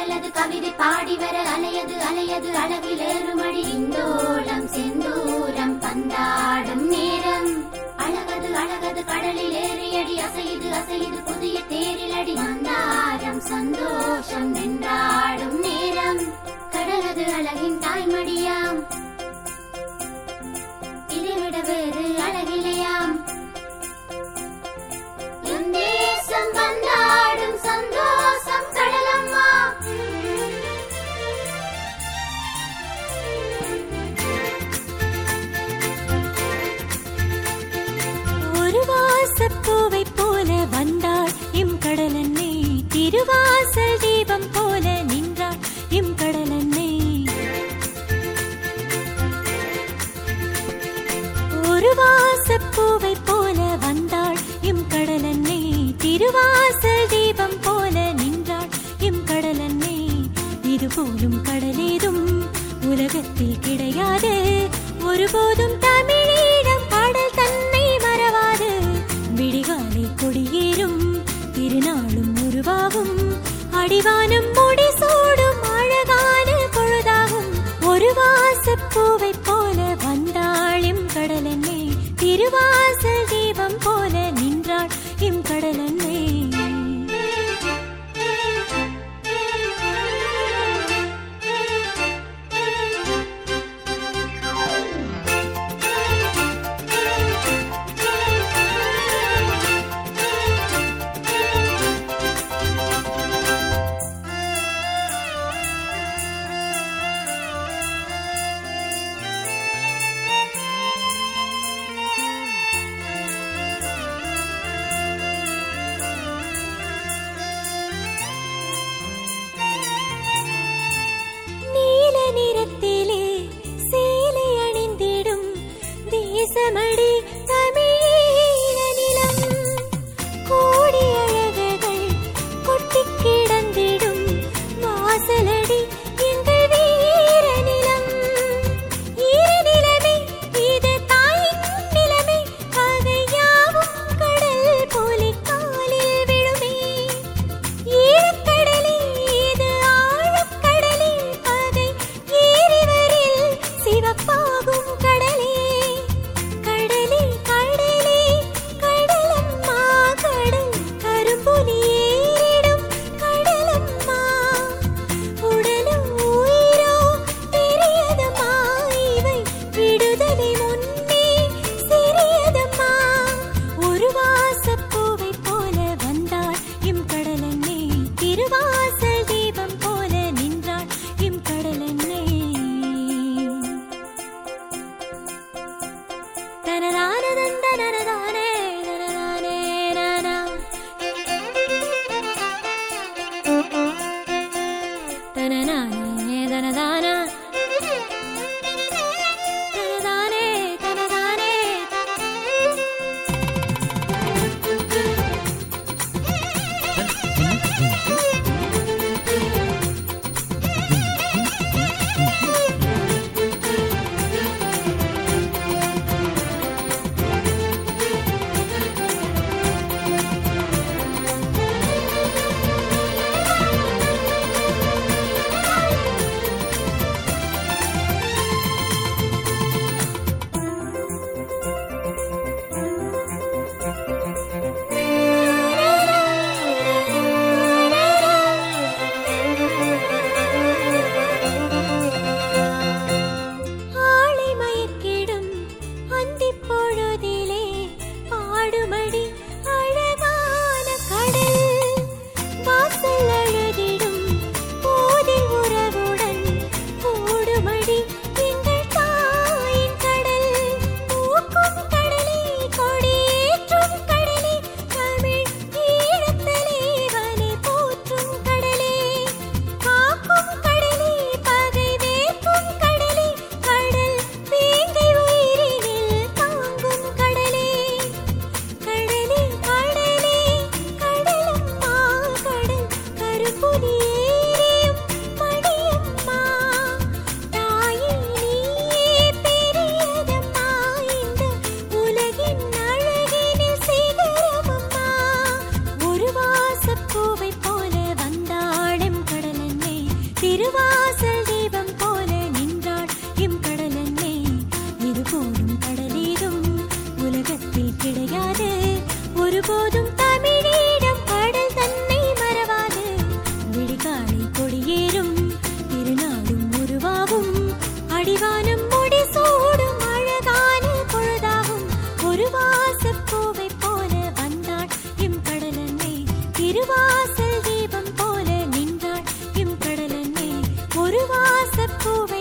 கடலது கவிதை பாடி வர அலையது அலையது அழகில் ஏறுமடி இந்தோளம் செந்தூரம் பந்தாடும் நேரம். அழகது அழகது கடலில் ஏறியடி அசையுது அசையுது புதிய தேரிலடி மந்தாரம். சந்தோஷம் நின்றார் வந்தாள் இம் கடலன்னை திருவாசல் தீபம் போல நின்றாள் இம் கடலன்னை. ஒரு வாசப்பூவை போல வந்தாள் இம் கடலன்னை திருவாசல் தீபம் போல நின்றாள் இம் கடலன்னை. இதுபோலும் கடலேதும் உலகத்தில் கிடையாது. ஒருபோதும் தமிழ் ஆடிவானம் முடி சூடும் அழகான பொழுதாகும். ஒரு வாசப்பூவை போல வந்தாளிம் கடலெண்ணே. திருவா ஒருபோதும் தமிழீடம் கடல் தன்னை மறவாது. விழிகாணி கொடியேறும் திருநாடும் உருவாகும். அடிவானம் முடிசூடும் அழகான பொழுதாகும். ஒரு வாசக்கோவை போல வந்தாள் இம் கடலன்னை. திருவாசல் தீபம் போல நின்றாள் இம் கடலன்னை. ஒரு வாசக்கோவை